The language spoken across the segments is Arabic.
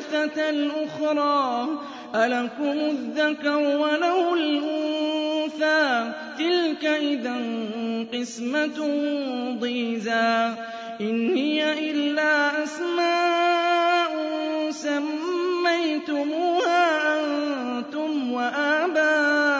الثالثة الأخرى ألكم الذكر وله الأنثى؟ تلك إذا قسمة ضيزى. إن هي إلا أسماء سميتموها أنتم وآباؤكم.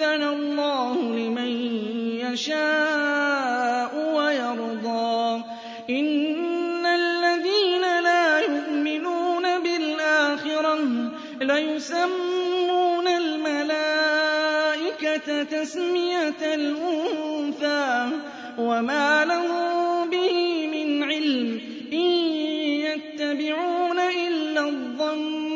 يأذن الله لمن يشاء ويرضى. إن الذين لا يؤمنون بالآخرة ليسمون الملائكة تسمية الأنثى وما لهم به من علم إن يتبعون إلا الظن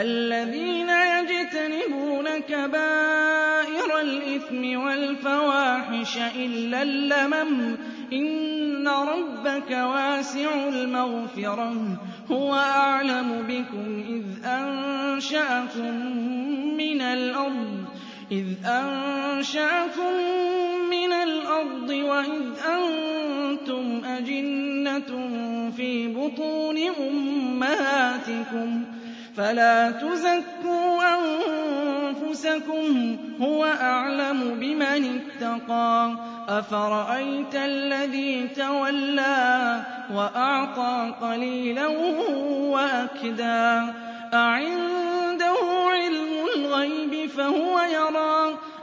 الذين يجتنبون كبائر الإثم والفواحش إلا اللمم. إن ربك واسع المغفرة. هو أعلم بكم إذ أنشأكم من الأرض إذ أنشأكم من الأرض وإذ أنتم أجنة في بطون أمهاتكم. فلا تزكوا أنفسكم هو أعلم بمن اتقى. أفرأيت الذي تولى وأعطى قليلا وأكدى؟ أعنده علم الغيب فهو يرى.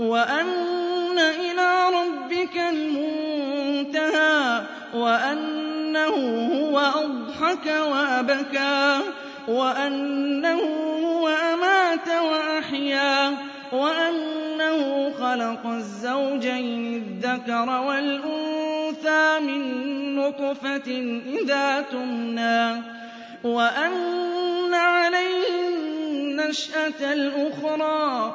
وأن إلى ربك المنتهى وأنه هو أضحك وأبكى وأنه هو أمات وأحيا وأنه خلق الزوجين الذكر والأنثى من نطفة إذا تمنى وأن عليه النشأة الأخرى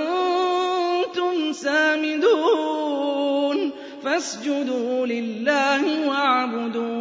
فاسجدوا لله واعبدوا